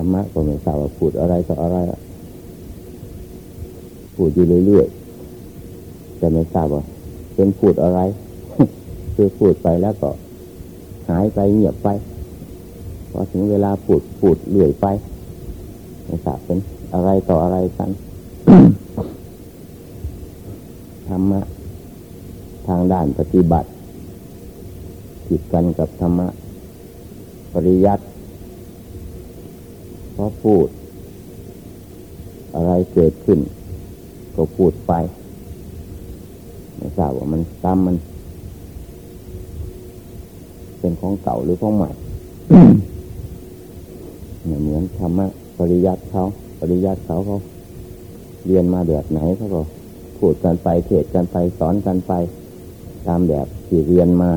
รรมะก็ไม่ทราบว่าพูดอะไรต่ออะไรพูดอยู่เรื่อยๆจะไม่ทราบว่าเป็นพูดอะไร คือพูดไปแล้วก็ หายไปเงียบไปพอถึงเวลาพูดพูดเรื่อยไปไม่ทราบเป็นอะไรต่ออะไรกันธรรมะทางด้านปฏิบัติผิดกันกับธรรมะปริยัติ เพราะพูด อะไรเกิดขึ้น ก็พูดไปไม่ทราบว่ามันซ้ำมัน เป็นของเก่าหรือของใหม่เหมือนธรรมะปริยัติเขาปริยัติเขาเขาเรียนมาแบบไหนเขาก็พูดกันไปเทศกันไปสอนกันไป ตามแบบที่เรียนมา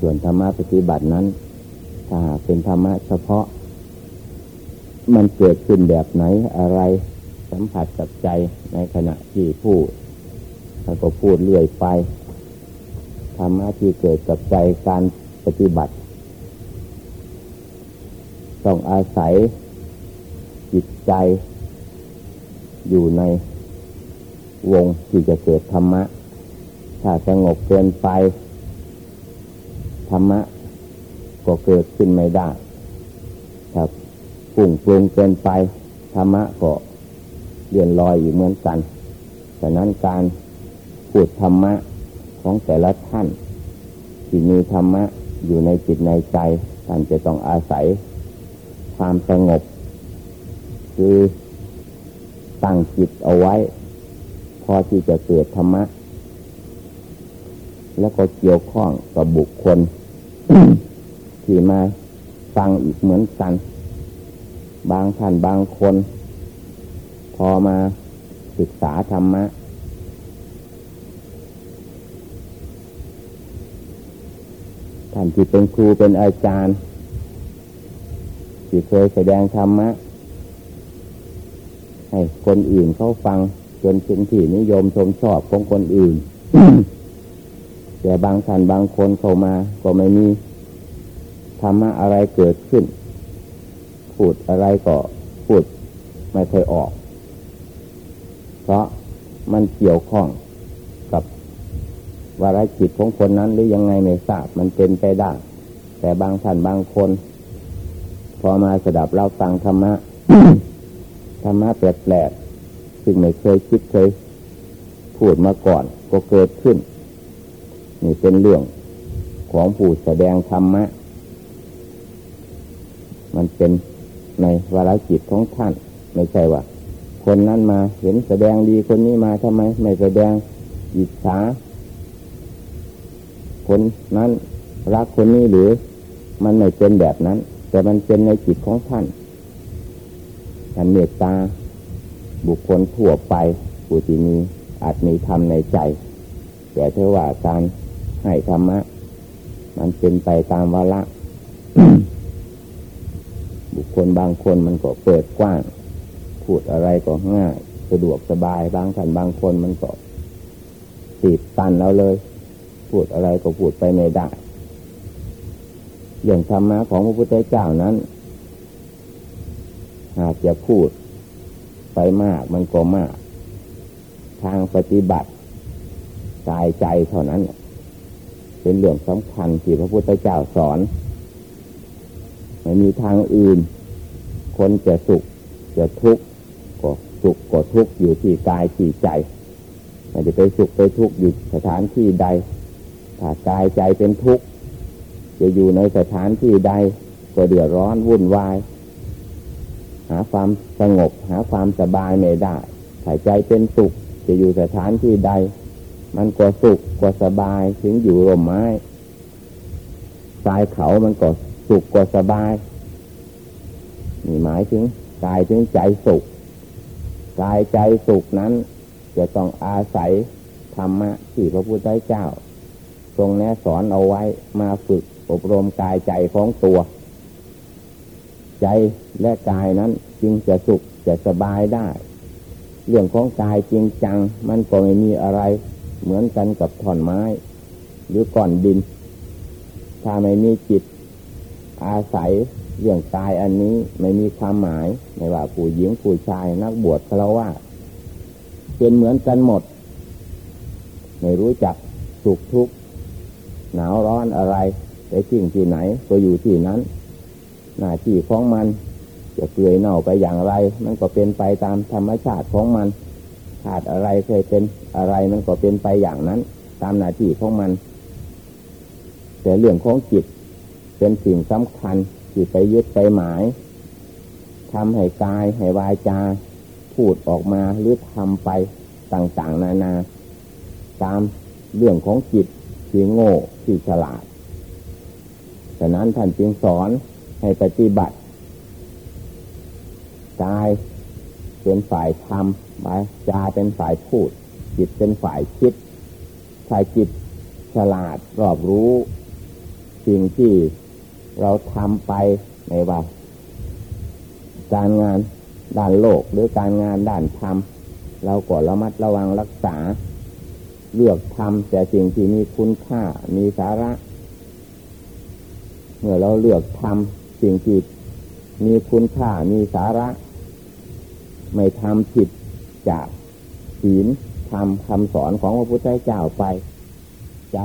ส่วนธรรมะปฏิบัตินั้น ถ้าเป็นธรรมะเฉพาะ มันเกิดขึ้นแบบไหนอะไรสัมผัสกับใจในขณะที่พูดแล้วก็พูดเรื่อยไปธรรมะที่เกิดกับใจการปฏิบัติ ต้องอาศัยจิตใจ อยู่ในวงที่จะเกิดธรรมะ ถ้าสงบเกินไป ธรรมะ ก็เกิดขึ้นไม่ได้ ปุ่งปรุงเกินไปธรรมะก็เลียนลอยอยู่เหมือนกันฉะนั้นการพูดธรรมะของแต่ละท่านที่มีธรรมะอยู่ในจิตในใจท่านจะต้องอาศัย ความสงบ คือตั้งจิตเอาไว้ พอที่จะเกิดธรรมะ แล้วก็เกี่ยวข้องกับบุคคล ที่มาฟังอีกเหมือนกัน บางท่านบางคน พอมาศึกษาธรรมะ ท่านที่เป็นครูเป็นอาจารย์ ที่เคยแสดงธรรมะ ให้คนอื่นเขาฟังจนเป็นที่นิยมชมชอบของคนอื่น แต่บางท่านบางคนเข้ามา ก็ไม่มีธรรมะอะไรเกิดขึ้น พูดอะไรก็พูดไม่เคยออก เพราะมันเกี่ยวข้องกับวาระจิตของคนนั้นหรือยังไงไม่ทราบมันเป็นไปได้ แต่บางท่านบางคน พอมาสดับเราฟังธรรมะธรรมะแปลกๆซึ่งไม่เคยคิดเคยพูดมาก่อนก็เกิดขึ้น นี่เป็นเรื่องของผู้แสดงธรรมะ มันเป็น ในวาระจิตของท่าน ไม่ใช่ว่า คนนั้นมาเห็นแสดงดีคนนี้มาทำไม ไม่แสดงอิจฉาคนนั้นรักคนนี้หรือมันไม่เป็นแบบนั้น แต่มันเป็นในจิตของท่านการเมตตา บุคคลทั่วไปผู้ที่มีอาจมีธรรมในใจ แต่เทว่าการให้ธรรมะ มันเป็นไปตามวาระ บุคคลบางคนมันก็เปิดกว้าง พูดอะไรก็ง่าย สะดวกสบายบางท่านบางคนมันก็ติดตันแล้วเลย พูดอะไรก็พูดไปไม่ได้ อย่างธรรมะของพระพุทธเจ้านั้น หากจะพูดไปมากมันก็มาก ทางปฏิบัติกายใจเท่านั้น เป็นเรื่องสำคัญที่พระพุทธเจ้าสอน ไม่มีทางอื่น คนจะสุขจะทุกข์ก็สุขก็ทุกข์อยู่ที่กายที่ใจไม่ได้ไปสุขไปทุกข์อยู่สถานที่ใด ถ้ากายใจเป็นทุกข์จะอยู่ในสถานที่ใด ก็เดือดร้อนวุ่นวาย หาความสงบ หาความสบายไม่ได้ถ้าใจเป็นสุขจะอยู่สถานที่ใด มันก็สุขก็สบายถึงอยู่ร่มไม้ทรายเขามันก็ สุขก็สบายนี่หมายถึงกายถึงใจสุขกายใจสุขนั้น จะต้องอาศัยธรรมะที่พระพุทธเจ้า ทรงแนะสอนเอาไว้มาฝึกอบรมกายใจของตัว ใจและกายนั้นจึงจะสุขจะสบายได้ เรื่องของกายจริงจัง มันก็ไม่มีอะไร เหมือนกันกับท่อนไม้ หรือก้อนดิน ถ้าไม่มีจิต อาศัยเรื่องกายอันนี้ไม่มีความหมาย ไม่ว่าผู้หญิงผู้ชายนักบวชเราว่าเป็นเหมือนกันหมด ไม่รู้จักสุขทุกข์หนาวร้อนอะไรไปสิ่งที่ไหนก็อยู่ที่นั้น หน้าที่ของมันจะเกลื่อยเน่าไปอย่างไร มันก็เป็นไปตามธรรมชาติของมันขาดอะไรเคยเป็นอะไรมันก็เป็นไปอย่างนั้น ตามหน้าที่ของมัน แต่เรื่องของจิต เป็นสิ่งสำคัญที่ไปยึดไปหมายทำให้กายให้วายจา พูดออกมาหรือทำไปต่างๆ นานา ตามเรื่องของจิตที่โง่ที่ฉลาดฉะนั้นท่านจึงสอนให้ปฏิบัติกายเป็นฝ่ายทำวาจาเป็นฝ่ายพูด จิตเป็นฝ่ายคิดถ้ายจิตฉลาดรอบรู้ สิ่งที่ เราทำไปในว่าการงานด้านโลกหรือการงานด้านธรรมเราก็ระมัดระวังรักษา เลือกทำแต่สิ่งที่มีคุณค่ามีสาระ เมื่อเราเลือกทำสิ่งที่มีคุณค่ามีสาระ ไม่ทำผิดจากศีลทำคำสอนของพระพุทธเจ้าไป ใจ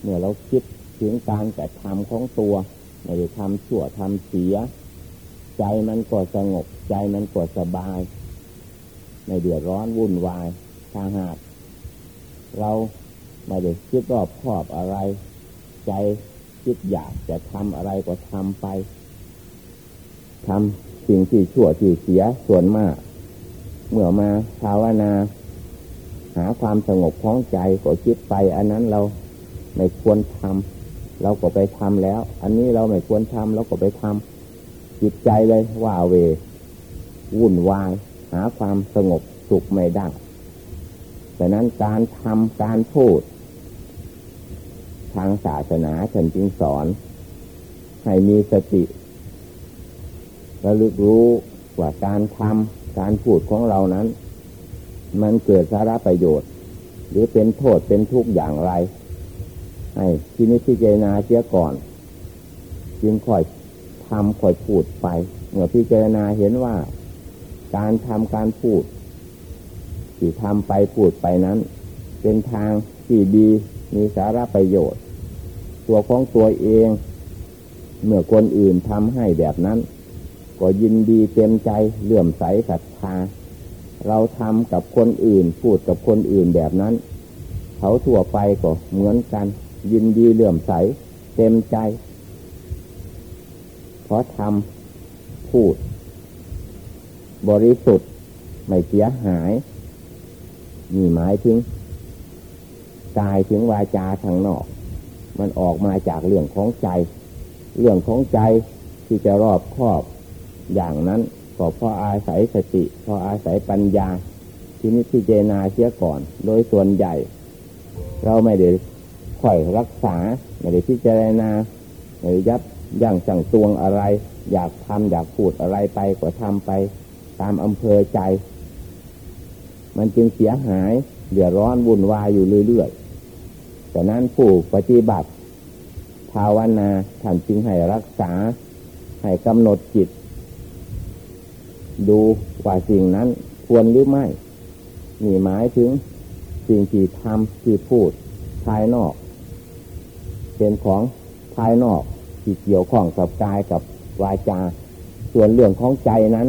เมื่อเราคิด ถึงการกระทำของตัวไม่ได้ทำชั่วทำเสีย ใจมันก็สงบ ใจมันก็สบาย ไม่เดือดร้อนวุ่นวายถ้าหาก เราไม่ได้คิดรอบครอบอะไร ใจคิดอยากจะทำอะไรก็ทำไปทำสิ่งที่ชั่วที่เสียส่วนมาก เมื่อมาภาวนาหาความสงบของใจก็คิดไป อันนั้นเราไม่ควรทำ เราก็ไปทำแล้ว อันนี้เราไม่ควรทำเราก็ไปทำจิตใจเลยว่าเว วุ่นวาย หาความสงบสุขไม่ได้ดังนั้นการทำการพูด ทางศาสนาฉันจึงสอน ให้มีสติระลึกรู้ว่าการทำการพูดของเรานั้น มันเกิดสาระประโยชน์ หรือเป็นโทษเป็นทุกข์อย่างไร ให้ที่นิพิจารณาเสียก่อน จึงค่อยทำค่อยพูดไป เมื่อพิจารณาเห็นว่า การทำการพูดที่ทำไปพูดไปนั้น เป็นทางที่ดีมีสาระประโยชน์ ตัวของตัวเอง เมื่อคนอื่นทำให้แบบนั้น ก็ยินดีเต็มใจเลื่อมใสศรัทธาเราทำกับคนอื่นพูดกับคนอื่นแบบนั้น เขาทั่วไปก็เหมือนกัน ยินดีเลื่อมใส เต็มใจ เพราะทำพูด บริสุทธิ์ไม่เสียหายนี่หมายถึงกายถึงวาจาทางนอก มันออกมาจากเรื่องของใจ เรื่องของใจที่จะรอบครอบอย่างนั้นก็เพราะอาศัยสติเพราะอาศัยปัญญาที่นิพพิจารณาเสียก่อน โดยส่วนใหญ่ เราไม่ได้ ค่อยรักษา ไม่ได้พิจารณาไม่ได้ยับยั้งสั่งตวงอะไร อยากทำอยากพูดอะไรไปก็ทำไป ตามอำเภอใจ มันจึงเสียหายเดือดร้อนวุ่นวายอยู่เรื่อยๆแต่นั้นผู้ปฏิบัติ ภาวนาท่านจึงให้รักษา ให้กำหนดจิต ดูว่าสิ่งนั้นควรหรือไม่นี่หมายถึงสิ่งที่ทำที่พูดภายนอก เป็นของภายนอกที่เกี่ยวข้องกับกายกับวาจา ส่วนเรื่องของใจนั้น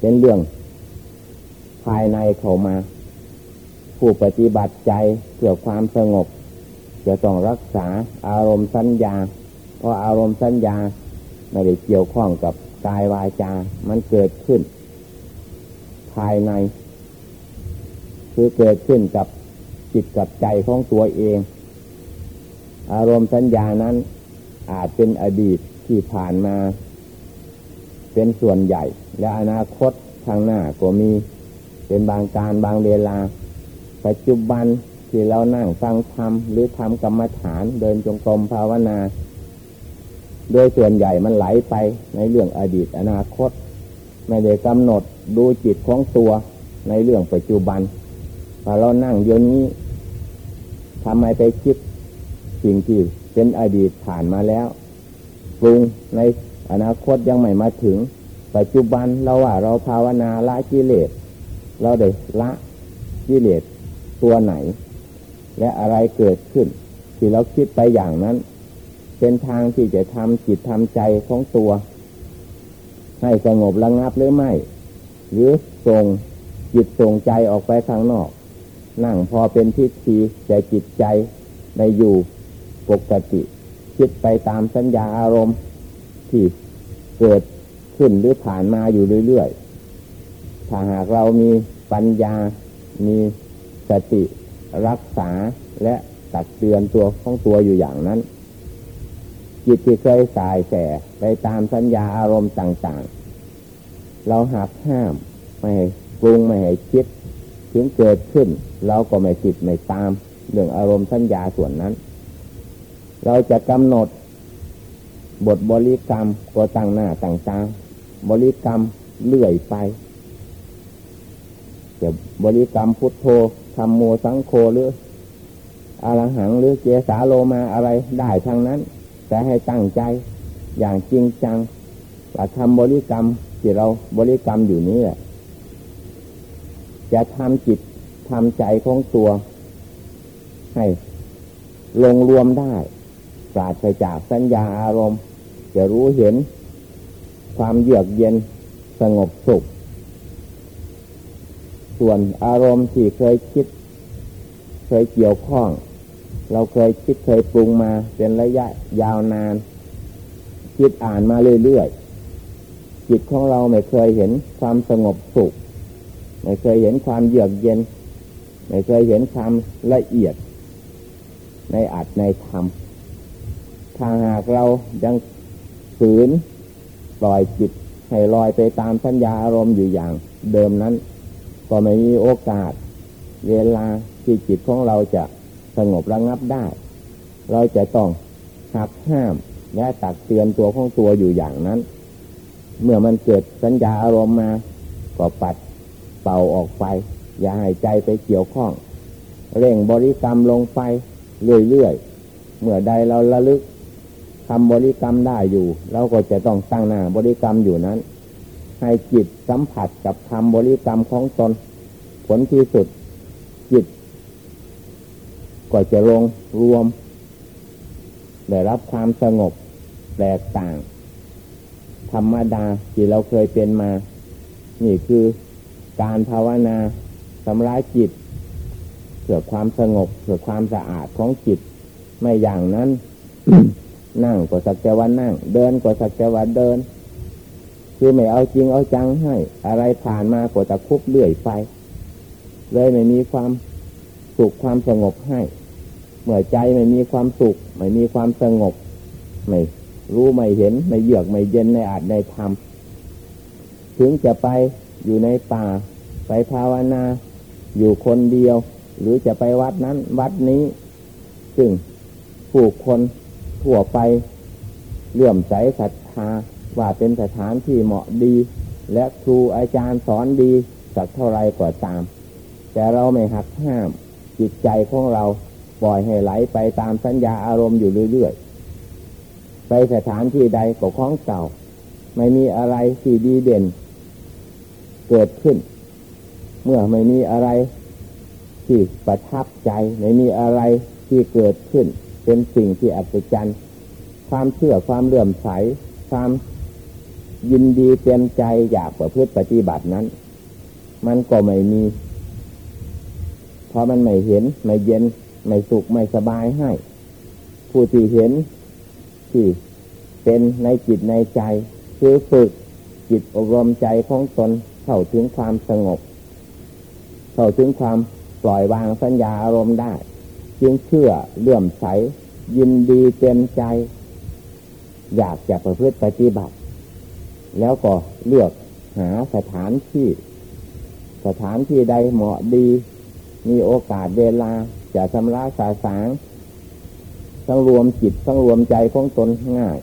เป็นเรื่องภายในเข้ามา ผู้ปฏิบัติใจเพื่อความสงบ จะต้องรักษาอารมณ์สัญญา เพราะอารมณ์สัญญาไม่ได้เกี่ยวข้องกับกายวาจา มันเกิดขึ้น ภายใน คือเกิดขึ้นกับจิตกับใจของตัวเอง อารมณ์สัญญานั้น อาจเป็นอดีตที่ผ่านมา เป็นส่วนใหญ่ และอนาคตทางหน้าก็มีเป็นบางการบางเวลา ปัจจุบันที่เรานั่งฟังธรรมหรือทำกรรมฐานเดินจงกรมภาวนา โดยส่วนใหญ่มันไหลไปในเรื่องอดีตอนาคต ไม่ได้กำหนดดูจิตของตัวในเรื่องปัจจุบันพอเรานั่งโยนี้ทำไมไปคิด สิ่งที่เป็นอดีตผ่านมาแล้วปรุงในอนาคตยังไม่มาถึง ปัจจุบันเราว่าเราภาวนาละกิเลส เราได้ละกิเลสตัวไหน และอะไรเกิดขึ้น ที่เราคิดไปอย่างนั้น เป็นทางที่จะทำจิตทำใจของตัว ให้สงบระงับหรือไม่ หรือส่งจิตส่งใจออกไปข้างนอก นั่งพอเป็นพิธีแต่จิตใจในอยู่ ปกติ คิดไปตามสัญญาอารมณ์ที่เกิดขึ้นหรือผ่านมาอยู่เรื่อยๆ ถ้าหากเรามีปัญญา มีสติรักษาและตักเตือนตัวของตัวอยู่อย่างนั้น จิตที่เคยสายแสไปตามสัญญาอารมณ์ต่างๆ เราหักห้ามไม่ให้ปรุงไม่ให้คิด ถึงเกิดขึ้น เราก็ไม่จิตไม่ตามเรื่องอารมณ์สัญญาส่วนนั้น เราจะกำหนด บทบริกรรมก็ตั้งหน้าตั้งตาบริกรรมเลื่อยไปจะบริกรรมพุทโธธรรมโมสังโฆหรืออรหังหรือเจสาโลมาอะไรได้ทางนั้น แต่ให้ตั้งใจอย่างจริงจังว่าทำบริกรรมที่เราบริกรรมอยู่นี้แหละจะทำจิตทำใจของตัว ให้ลงรวมได้ ปราศจากสัญญาอารมณ์ จะรู้เห็น ความเยือกเย็นสงบสุข ส่วนอารมณ์ที่เคยคิด เคยเกี่ยวข้อง เราเคยคิดเคยปรุงมาเป็นระยะยาวนาน คิดอ่านมาเรื่อยๆจิตของเราไม่เคยเห็นความสงบสุข ไม่เคยเห็นความเยือกเย็น ไม่เคยเห็นความละเอียด ในอัดในธรรม ถ้าหากเรายังฝืนปล่อยจิตให้ลอยไปตามสัญญาอารมณ์อยู่อย่างเดิมนั้น ก็ไม่มีโอกาส เวลาที่จิตของเราจะสงบระงับได้ เราจะต้องหักห้ามและตักเตือนตัวของตัวอยู่อย่างนั้น เมื่อมันเกิดสัญญาอารมณ์มา ก็ปัดเป่าออกไป อย่าให้ใจไปเกี่ยวข้อง เร่งบริกรรมลงไปเรื่อยๆเมื่อใดเราระลึก ทำบริกรรมได้อยู่เราก็จะต้องตั้งหน้าบริกรรมอยู่นั้น ให้จิตสัมผัสกับคำบริกรรมของตน ผลที่สุดจิต ก็จะลงรวม ได้รับความสงบแตกต่าง ธรรมดาที่เราเคยเป็นมา นี่คือการภาวนาสำร้ายจิตเพื่อความสงบเพื่อความสะอาดของจิต ไม่อย่างนั้น นั่งก็สักแต่ว่านั่ง เดินก็สักแต่ว่าเดิน คือไม่เอาจริงเอาจังให้ อะไรผ่านมาก็จะคุบเลื่อยไป เลยไม่มีความสุขความสงบให้ เมื่อใจไม่มีความสุข ไม่มีความสงบ ไม่รู้ไม่เห็นไม่เยือกไม่เย็นในอาจในธรรมถึงจะไปอยู่ในป่า ไปภาวนา อยู่คนเดียว หรือจะไปวัดนั้น วัดนี้ ซึ่งผู้คน ทั่วไปเลื่อมใสศรัทธาว่าเป็นสถานที่เหมาะดี และครูอาจารย์สอนดีสักเท่าไรกว่าตาม แต่เราไม่หักห้าม จิตใจของเราปล่อยให้ไหลไปตามสัญญาอารมณ์อยู่เรื่อยๆ ไปสถานที่ใดก็คล้องเก่า ไม่มีอะไรที่ดีเด่น เกิดขึ้น เมื่อไม่มีอะไรที่ประทับใจ ไม่มีอะไรที่เกิดขึ้น เป็นสิ่งที่อัศจรรย์ ความเชื่อความเลื่อมใส ความยินดีเต็มใจอยากประพฤติปฏิบัตินั้น มันก็ไม่มี เพราะมันไม่เห็น ไม่เย็น ไม่สุข ไม่สบายให้ ผู้ที่เห็นที่เป็นในจิตในใจ คือฝึกจิตอบรมใจของตนเข้าถึงความสงบ เข้าถึงความปล่อยวางสัญญาอารมณ์ได้ จึงเชื่อเลื่อมใส ยินดีเต็มใจ อยากจะประพฤติปฏิบัติ แล้วก็เลือกหาสถานที่ สถานที่ใดเหมาะดี มีโอกาสเวลาจะชำระสาสางทั้งรวมจิตทั้งรวมใจของตนง่าย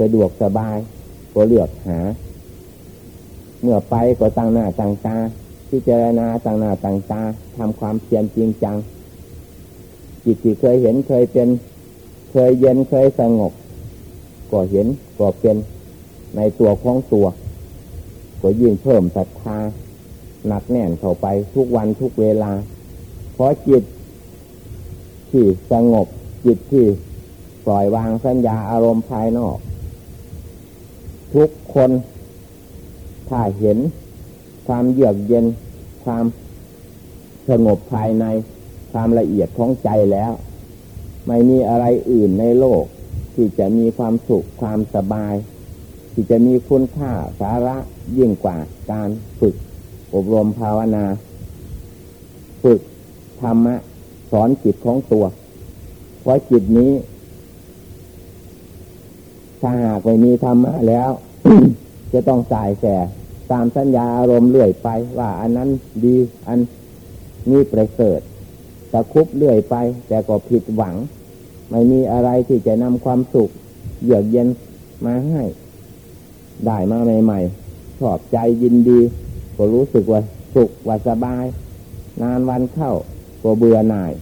สะดวกสบาย ก็เลือกหา เมื่อไปก็ตั้งหน้าตั้งตาพิจารณาตั้งหน้าตั้งตาทำความเพียรจริงจัง จิตที่เคยเห็นเคยเป็น เคยเย็นเคยสงบก็เห็นก็เป็นในตัวของตัวก็ยิ่งเพิ่มศรัทธาหนักแน่นเข้าไปทุกวันทุกเวลา เพราะจิตที่สงบจิตที่ปล่อยวางสัญญาอารมณ์ภายนอก ทุกคนถ้าเห็นความเยือกเย็นความสงบภายใน ความละเอียดของใจแล้ว ไม่มีอะไรอื่นในโลก ที่จะมีความสุขความสบาย ที่จะมีคุณค่าสาระยิ่งกว่าการฝึก อบรมภาวนา ฝึกธรรมะสอนจิตของตัวเพราะจิตนี้ถ้าหากไม่มีธรรมะแล้ว จะต้องสายแสตามสัญญาอารมณ์เรื่อยไป ว่าอันนั้นดีอันนี้ประเสริฐ ตะคุบเรื่อยไป แต่ก็ผิดหวัง ไม่มีอะไรที่จะนำความสุข เยือกเย็นมาให้ ได้มาใหม่ๆชอบใจยินดี ก็รู้สึกว่าสุขว่าสบาย นานวันเข้าก็เบื่อหน่าย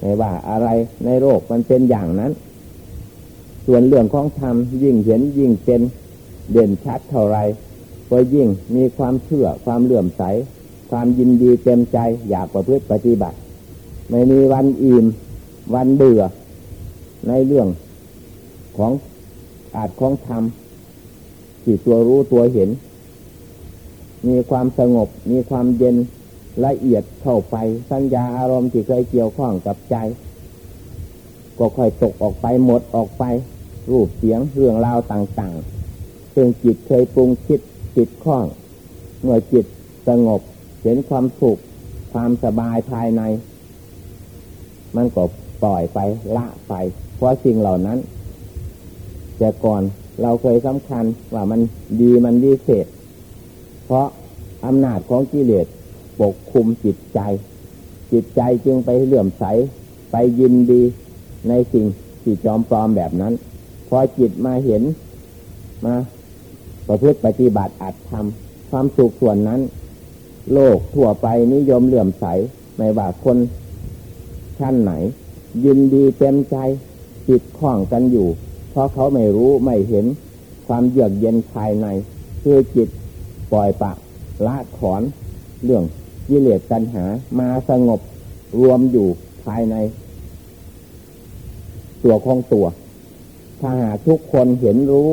ไม่ว่าอะไรในโลกมันเป็นอย่างนั้น ส่วนเรื่องของธรรมยิ่งเห็นยิ่งเป็นเด่นชัดเท่าไรก็ยิ่งมีความเชื่อความเลื่อมใส ความยินดีเต็มใจอยากประพฤติปฏิบัติ ไม่มีวันอิ่มวันเบื่อ ในเรื่องของอาจของธรรมที่ตัวรู้ตัวเห็น มีความสงบ มีความเย็นละเอียดเข้าไป สัญญาอารมณ์ที่เคยเกี่ยวข้องกับใจ ก็ค่อยตกออกไปหมดออกไป รูปเสียงเรื่องราวต่างๆ ซึ่งจิตเคยปรุงคิดจิตคล้อง เมื่อจิตสงบเห็นความสุขความสบายภายใน มันก็ปล่อยไปละไป เพราะสิ่งเหล่านั้น แต่ก่อนเราเคยสำคัญว่ามันดีมันวิเศษ เพราะอำนาจของกิเลสปกคุมจิตใจ จิตใจจึงไปเหลื่อมใส ไปยินดีในสิ่งที่จอมปลอมแบบนั้น พอจิตมาเห็นมาประพฤติปฏิบัติอาจทำความสุขส่วนนั้น โลกทั่วไปนิยมเหลื่อมใส ไม่ว่าคน ชั้นไหน ยินดีเต็มใจจิตคล้องกันอยู่ เพราะเขาไม่รู้ไม่เห็นความเยือกเย็นภายใน คือจิตปล่อยปะละถอนเรื่องยิเลสตัณหามาสงบรวมอยู่ภายใน ตัวของตัว ถ้าหากทุกคนเห็นรู้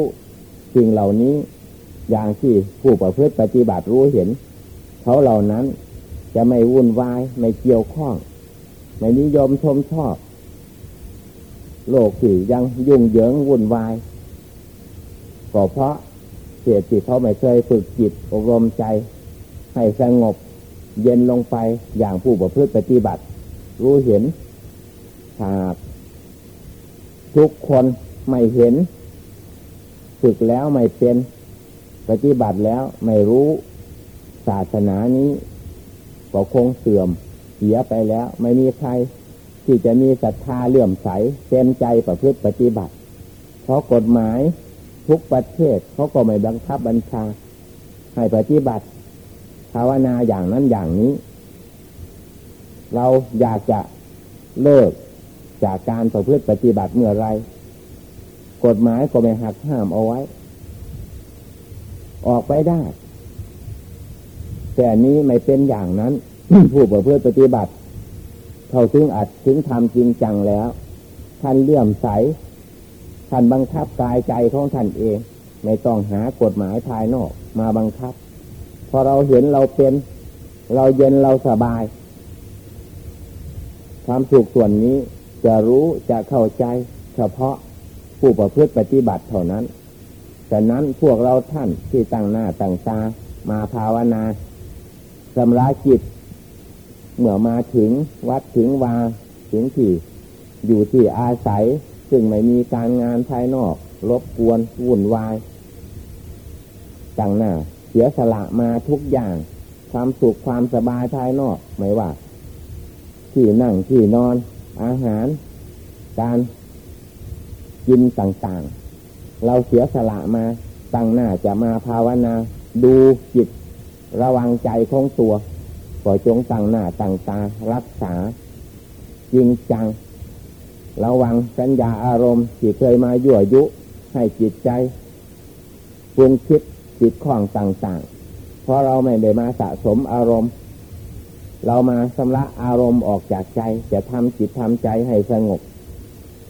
สิ่งเหล่านี้อย่างที่ผู้ประพฤติปฏิบัติรู้เห็น เขาเหล่านั้นจะไม่วุ่นวาย ไม่เกี่ยวข้อง ไม่นิยมชมชอบ โลกที่ยังยุ่งเหยิงวุ่นวาย ก็เพราะเสียจิตเขาไม่เคยฝึกจิตอบรมใจ ให้สงบเย็นลงไปอย่างผู้ประพฤติปฏิบัติ รู้เห็นหากทุกคนไม่เห็น ฝึกแล้วไม่เป็นปฏิบัติแล้วไม่รู้ศาสนานี้ก็คงเสื่อม เสียไปแล้ว ไม่มีใครที่จะมีศรัทธาเลื่อมใสเต็มใจประพฤติปฏิบัติ เพราะกฎหมายทุกประเทศเขาก็ไม่บังคับบัญชา ให้ปฏิบัติ ภาวนาอย่างนั้นอย่างนี้ เราอยากจะเลิกจากการประพฤติปฏิบัติเมื่อไร กฎหมายก็ไม่หักห้ามเอาไว้ ออกไปได้ แต่นี้ไม่เป็นอย่างนั้น ผู้ประพฤติปฏิบัติ เขาถึงอัดถึงทำจริงจังแล้ว ท่านเลื่อมใส ท่านบังคับกายใจของท่านเอง ไม่ต้องหากฎหมายภายนอก มาบังคับ พอเราเห็นเราเป็น เราเย็นเราสบาย ความสุขส่วนนี้จะรู้จะเข้าใจ เฉพาะผู้ประพฤติปฏิบัติเท่านั้นฉะนั้นพวกเราท่านที่ตั้งหน้าตั้งตามาภาวนาสำระจิต เมื่อมาถึงวัดถึงวาถึงที่ อยู่ที่อาศัย ซึ่งไม่มีการงานภายนอกรบกวนวุ่นวายตั้งหน้า เสียสละมาทุกอย่าง ความสุขความสบายภายนอกไม่ว่า ที่นั่งที่นอน อาหาร การกินต่างๆ เราเสียสละมาตั้งหน้าจะมาภาวนา ดูจิต ระวังใจของตัว ก็จงตั้งหน้าตั้งตารักษา จริงจัง ระวังสัญญาอารมณ์ที่เคยมายั่วยุ ให้จิตใจปรุงคิดจิตข้องต่างๆ เพราะเราไม่ได้มาสะสมอารมณ์ เรามาสำระอารมณ์ออกจากใจ จะทำจิตทำใจให้สงบ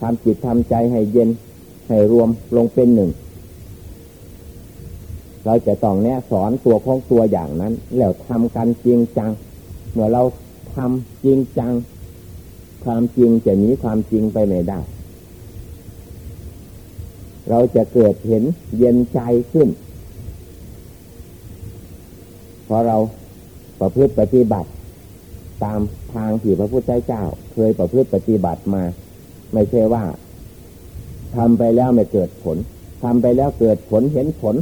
ทำจิตทำใจให้เย็น ให้รวมลงเป็นหนึ่ง เราจะต้องแนะสอนตัวของตัวอย่างนั้น แล้วทำกันจริงจัง เมื่อเราทำจริงจัง ความจริงจะหนีความจริงไปไม่ได้ เราจะเกิดเห็นเย็นใจขึ้นเพราะเราประพฤติปฏิบัติ ตามทางที่พระพุทธเจ้า เคยประพฤติปฏิบัติมา ไม่ใช่ว่าทำไปแล้วไม่เกิดผลทำไปแล้วเกิดผลเห็นผล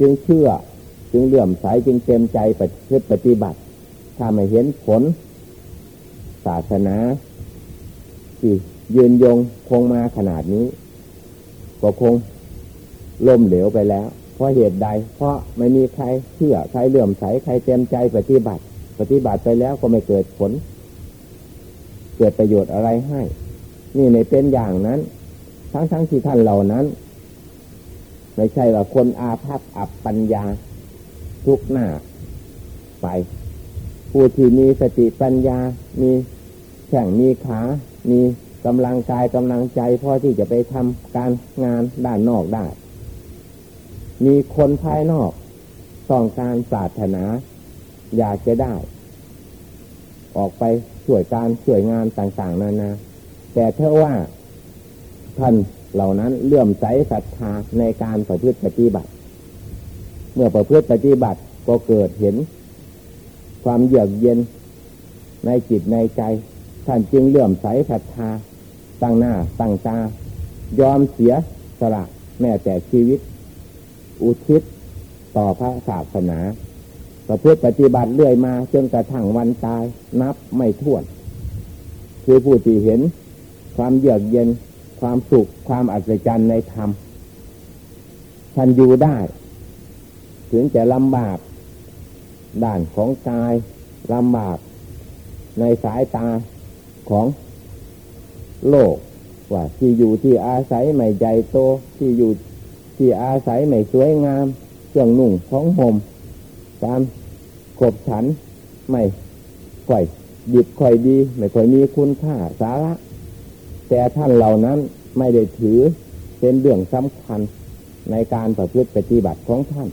จึงเชื่อ จึงเลื่อมใสจึงเต็มใจปฏิบัติ ถ้าไม่เห็นผล ศาสนาที่ยืนยงคงมาขนาดนี้ ก็คงล่มเหลวไปแล้ว เพราะเหตุใด เพราะไม่มีใครเชื่อใครเลื่อมใสใครเต็มใจปฏิบัติ ปฏิบัติไปแล้วก็ไม่เกิดผล เกิดประโยชน์อะไรให้ นี่ไม่เป็นอย่างนั้น ทั้งทั้งที่ท่านเหล่านั้น ไม่ใช่ว่าคนอาภัพอับปัญญา ทุกหน้าไป ผู้ที่มีสติปัญญา มีแข่งมีขา มีกำลังกายกำลังใจพอที่จะไปทำการงานด้านนอกได้ มีคนภายนอกต้องการศาสนา อยากจะได้ ออกไปช่วยการช่วยงานต่าง ๆนานาแต่เท่าว่าท่าน เหล่านั้นเลื่อมใสศรัทธาในการประพฤติปฏิบัติ เมื่อประพฤติปฏิบัติก็เกิดเห็น ความเยือกเย็นในจิตในใจ ท่านจึงเลื่อมใสศรัทธาตั้งหน้าตั้งตายอมเสียสละแม้แต่ชีวิต อุทิศต่อพระศาสนาประพฤติปฏิบัติเรื่อยมาจนกระทั่งวันตายนับไม่ถ้วน คือผู้ที่เห็น ความเยือกเย็น ความสุขความอัศจรรย์ในธรรมท่านอยู่ได้ ถึงจะลำบากด่านของกายลำบาก ในสายตาของโลก ว่าที่อยู่ที่อาศัยไม่ใหญ่โตที่อยู่ที่อาศัยไม่สวยงามเครื่องนุ่งของห่มตามขบฉันไม่ค่อยดิบค่อยดี ไม่ค่อยมีคุณค่าสาระ แต่ท่านเหล่านั้นไม่ได้ถือเป็นเรื่องสำคัญในการประพฤติปฏิบัติของท่าน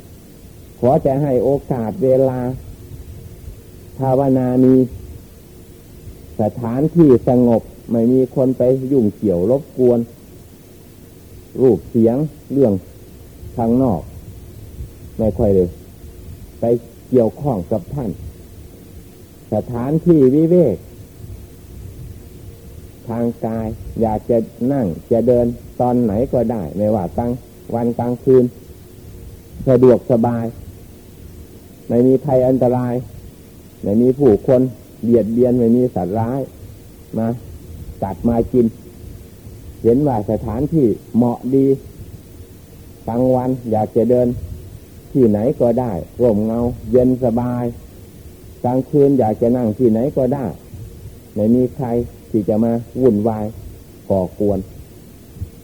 ขอจะให้โอกาสเวลา ภาวนามีสถานที่สงบไม่มีคนไปยุ่งเกี่ยวรบกวน รูปเสียงเรื่องทางนอก ไม่ค่อยเลย ไปเกี่ยวข้องกับท่าน สถานที่วิเวก ทางกาย อยากจะนั่งจะเดินตอนไหนก็ได้ ไม่ว่าตั้งวันกลางคืนสะดวกสบาย ไม่มีภัยอันตราย ไม่มีผู้คนเบียดเบียนไม่มีสัตว์ร้ายมาตัดมากิน เห็นว่าสถานที่เหมาะดีกลางวันอยากจะเดิน ที่ไหนก็ได้ร่มเงา เย็นสบาย กลางคืนอยากจะนั่งที่ไหนก็ได้ ไม่มีใคร ที่จะมาวุ่นวายก่อกวน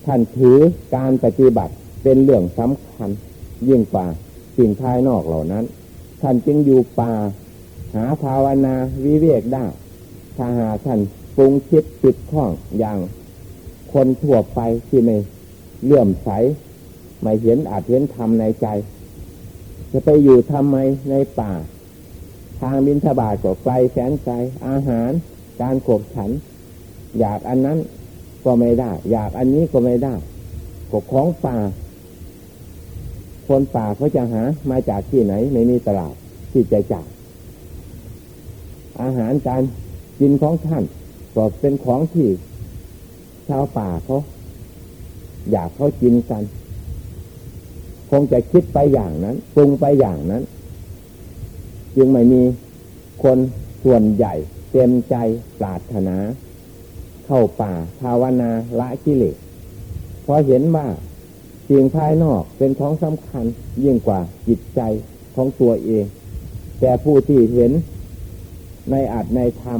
ท่านถือการปฏิบัติเป็นเรื่องสำคัญ ยิ่งกว่าสิ่งภายนอกเหล่านั้น ท่านจึงอยู่ป่า หาภาวนาวิเวกได้ถ้าหาท่านปรุงคิดติดข้องอย่างคนทั่วไปที่ไม่เลื่อมใส ไม่เห็นอาจเห็นธรรมในใจ จะไปอยู่ทำไมในป่า ทางบินทบาทก็ไกลแสนไกลอาหาร การขบฉัน อยากอันนั้นก็ไม่ได้ อยากอันนี้ก็ไม่ได้กของป่า คนป่าเขาจะหา มาจากที่ไหน ไม่มีตลาดที่จะจับอาหารการกินของท่านก็เป็นของที่ชาวป่าเขาอยากเขากินกัน คงจะคิดไปอย่างนั้นปรุงไปอย่างนั้น จึงไม่มีคนส่วนใหญ่เต็มใจปรารถนา เข้าป่าภาวนาละกิเลสพราะเห็นว่าสิ่งภายนอกเป็นของสำคัญยิ่งกว่าจิตใจของตัวเอง แต่ผู้ที่เห็นในอาจในธรรม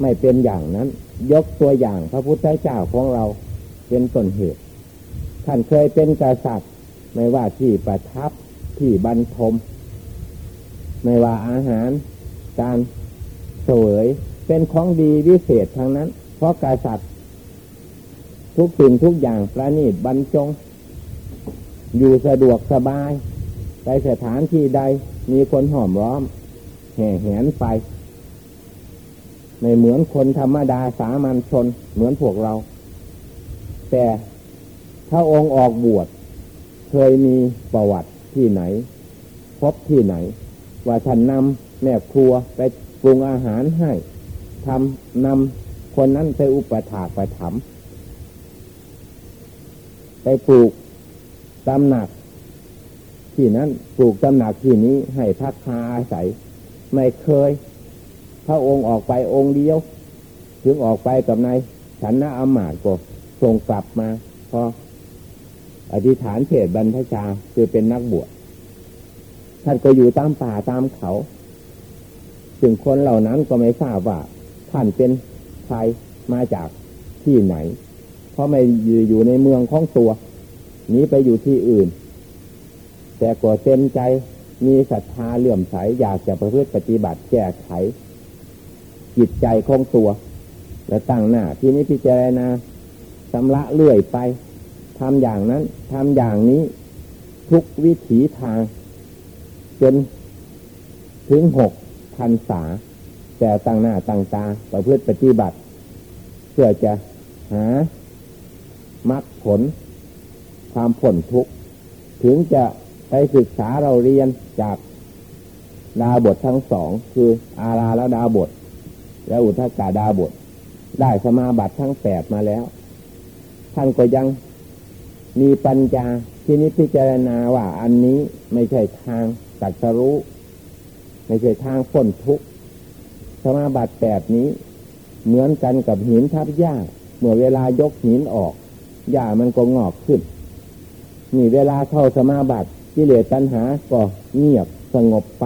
ไม่เป็นอย่างนั้น ยกตัวอย่างพระพุทธเจ้าของเราเป็นต้นเหตุ ท่านเคยเป็นกษัตริย์ ไม่ว่าที่ประทับที่บรรทม ไม่ว่าอาหาร การเสวยเป็นของดีวิเศษทั้งนั้น เพราะกษัตริย์ทุกสิ่งทุกอย่างประณีตบรรจง อยู่สะดวกสบาย ไปสถานที่ใดมีคนหอมร้อม แห่แหนไปไม่เหมือนคนธรรมดาสามัญชนเหมือนพวกเรา แต่ถ้าองค์ออกบวชเคยมีประวัติที่ไหน พบที่ไหน ว่าท่านนำแม่ครัวไปปรุงอาหารให้ทำนำ คนนั้นไปอุปถากไปถมไปปลูกตำหนัก ที่นั้นปลูกตำหนักที่นี้ให้พักคาอาศัย ไม่เคย พระองค์ออกไปองค์เดียว ถึงออกไปกับนายฉันนะอมาตก็ส่งกลับมาพออธิษฐานเฉดบรรพชาคือเป็นนักบวชท่านก็อยู่ตามป่าตามเขา ถึงคนเหล่านั้นก็ไม่ทราบว่าท่านเป็น ใครมาจากที่ไหน เพราะไม่อยู่ในเมืองของตัวนี้ไปอยู่ที่อื่น แต่ก็เต็มใจมีศรัทธาเลื่อมใสอยากจะประพฤติปฏิบัติแก้ไข จิตใจของตัว และตั้งหน้าที่นี้พิจารณาชำระเลื่อยไปทำอย่างนั้นทำอย่างนี้ทุกวิถีทาง จนถึงหกพันษา แต่ตั้งหน้าตั้งตาประพฤติปฏิบัติ เพื่อจะหามรรคผล ความผลทุกข์ถึงจะไปศึกษาเราเรียนจากดาบททั้งสองคืออาราและดาบท และอุทกาดาบท ได้สมาบัติทั้งแปดมาแล้ว ท่านก็ยังมีปัญญาที่นี้พิจารณาว่าอันนี้ไม่ใช่ทางตัดสรู้ ไม่ใช่ทางพ้นทุกข์ สมาบัติแปดนี้ เหมือนกันกับหินทับหญ้า เมื่อเวลายกหินออกหญ้ามันก็งอกขึ้นนี่เวลาเข้าสมาบัติกิเลสตัณหาก็เงียบสงบไป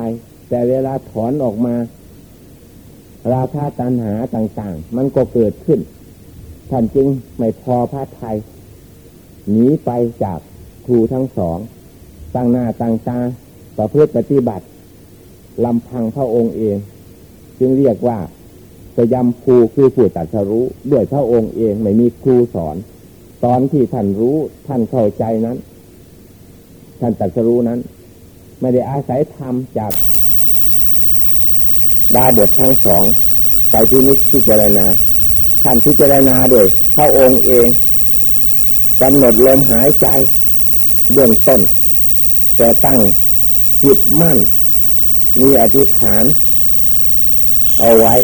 แต่เวลาถอนออกมา ราคาตัณหาต่างๆ มันก็เกิดขึ้นท่านจึงไม่พอพระไทยหนีไปจากครูทั้งสองตั้งหน้าตั้งตาประพฤติปฏิบัติลำพังพระองค์เอง จึงเรียกว่าสยำครูคือผู้ตัดสรู้ด้วยพระองค์เองไม่มีครูสอน ตอนที่ท่านรู้ท่านเข้าใจนั้น ท่านตัดสรู้นั้น ไม่ได้อาศัยธรรมจากดาบททั้งสองไปที่นิพิจารณาท่านพิจารณาโดยพระองค์เองกำหนดลมหายใจเบื้องต้น แต่ตั้งจิตมั่น มีอธิษฐาน เอาไว้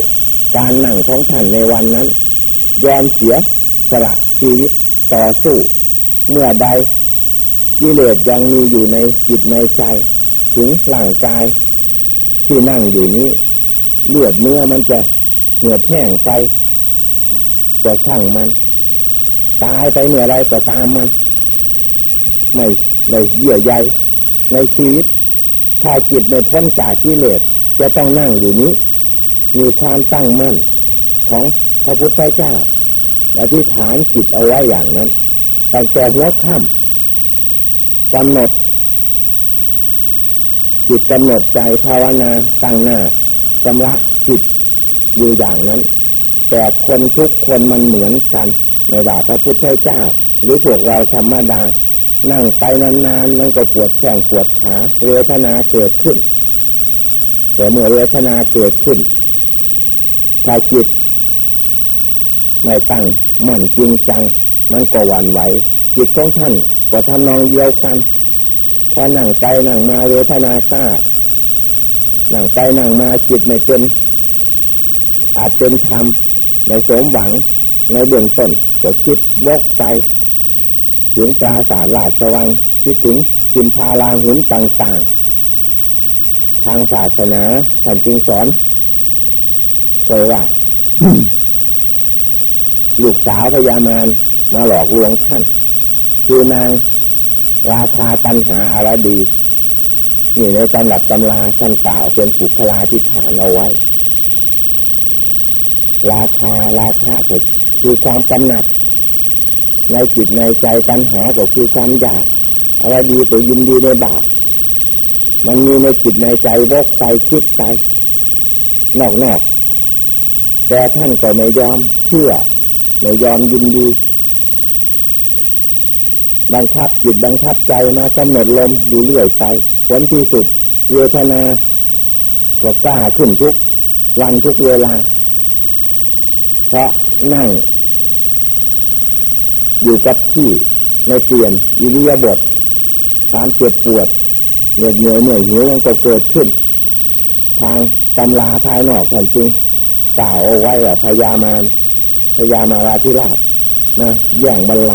การนั่งของท่านในวันนั้น ยอมเสียสละชีวิตต่อสู้ เมื่อใดกิเลสยังมีอยู่ในจิตในใจถึงร่างกาย ที่นั่งอยู่นี้ เลือดเนื้อมันจะเหือดแห้งไปกว่าช่างมัน ตายไปเมื่อไรก็ตามมัน ไม่ในเยื่อใยในชีวิตถ้าจิตไม่พ้นจากกิเลสจะต้องนั่งอยู่นี้ มีความตั้งมั่นของพระพุทธเจ้าอธิษฐานจิตเอาไว้อย่างนั้นแต่แต่หัวค่ำกำหนด จิตกำหนดใจภาวนาตั้งหน้าชำระจิตอยู่อย่างนั้น แต่คนทุกคนมันเหมือนกันไม่ว่าพระพุทธเจ้า หรือพวกเราธรรมดา นั่งไปนานๆมันก็ปวดแข้งปวดขาเวทนาเกิดขึ้น แต่เมื่อเวทนาเกิดขึ้น ถ้าจิต ไม่ตั้งมั่นจริงจัง มันก็หวั่นไหว จิตของท่านก็ทำนองเดียวกันพอนั่งไปนั่งมาเวทนาซ่านั่งไปนั่งมาจิตไม่เป็น อาจเป็นธรรมในสมหวังในเบื้องต้นก็คิดวกไป ถึงปราสาทลาดสว่างคิดถึงกินพาลางหุนต่างๆ ทางศาสนาท่านจึงสอน ไว้ว่าลูกสาวพญามารมาหลอกลวงท่าน คือนางราชาตันหาอารดี นี่ในตำหลับตำราท่านกล่าวเป็นปุคลาที่ฐานเอาไว้ ราคาราคาคือความกำหนัด ในจิตในใจปัญหาก็คือความอยากอะไรดีก็ยินดีในบาปมันมีในจิตในใจวกไปคิดไปนอกนอก แต่ท่านก็ไม่ยอมเชื่อ ไม่ยอมยินดี บังคับจิตบังคับใจมากำหนดลมอยู่เรื่อยไปผลที่สุดเวทนาก็กล้าขึ้นทุกวันทุกเวลา เพราะนั่ง อยู่กับที่ในเปลี่ยนอิริยาบถความเจ็บปวดเหนื่อยเหนื่อยเหนื่อยหิวมันก็เกิดขึ้น ทางตำราภายนอกแผ่นจริง กล่าวเอาไว้ว่าพญามารพญามาราธิราชนะแย่งบัลลัง